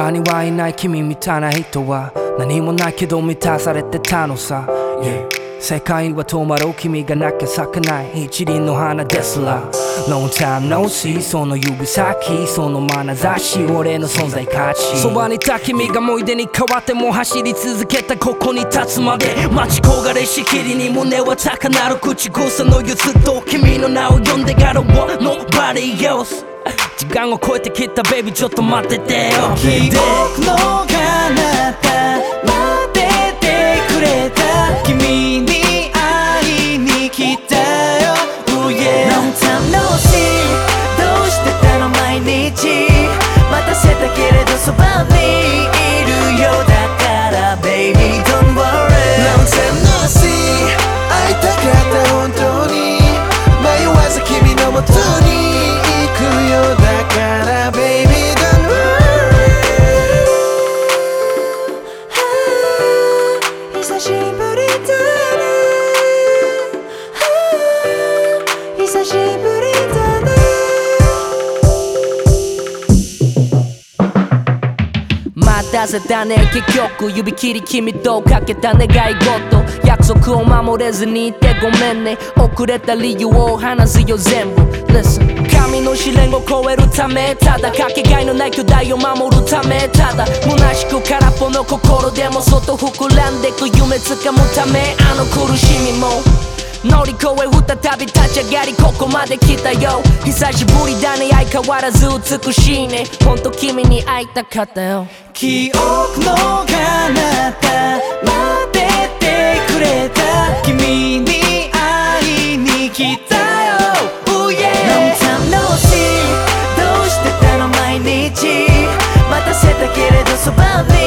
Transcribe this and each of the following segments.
場にはいない君みたいな人は何もないけど満たされてたのさ、yeah. 世界は止まる君がなきゃ咲かない一輪の花ですら。No time no see その指先その眼差し俺の存在価値。そばにいた君が思い出に変わっても走り続けたここに立つまで。待ち焦がれしきりに胸は高鳴る口癖のゆずと君の名を呼んでから What nobody else 時間を超えてきたベイビーちょっと待っててよ。記憶の彼方待っててくれた。君に会いに来たよ。Oh yeah Long time no see どうしてたの毎日。待たせたけれどそばにたせたね。結局指切り君とかけた願い事。約束を守れずにいてごめんね。遅れた理由を話すよ全部。Listen 神の試練を超えるためただかけがえのない巨大を守るためただ。虚しく空っぽの心でも外膨らんでく夢つかむためあの苦しみも。乗り越え再び立ち上がりここまで来たよ。久しぶりだね。相変わらず美しいね。ほんと君に会いたかったよ。記憶の彼方待っててくれた。君に会いに来たよ。Oh yeah Long time no see どうしてたの毎日。待たせたけれどそばに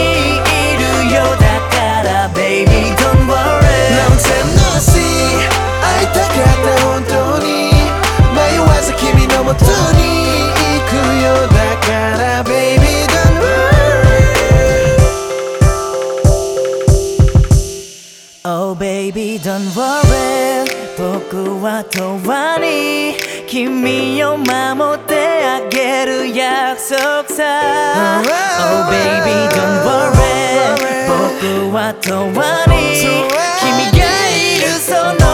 baby don't worry 僕は永遠に君を守ってあげる約束さ Oh baby don't worry 僕は永遠に君がいるその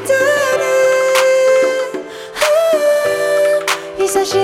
did it. Oh,